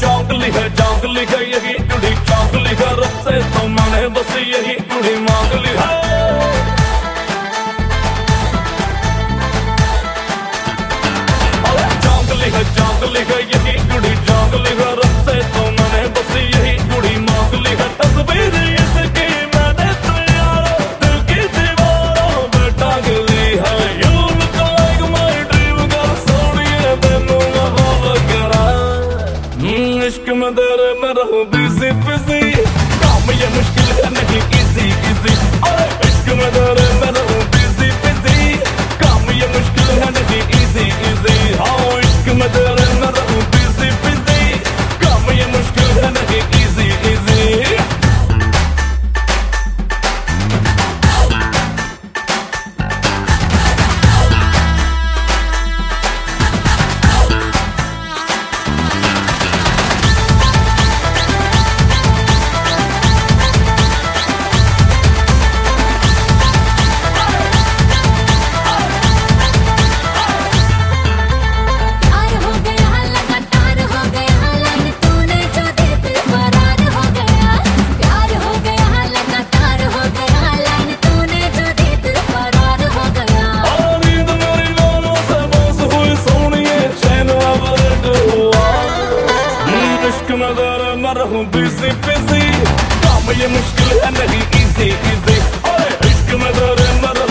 चौक है चौक है, यही कुड़ी चौक है। रस्से तो मन बस यही कुड़ी मांगली है। बिज़ी बिज़ी काम ये मुश्किल है नहीं इजी इजी अरे इश्क में दर्द मैं रहूँ बिज़ी बिज़ी काम ये मुश्किल है, नहीं इजी इजी ओए इश्क में तो मर मैं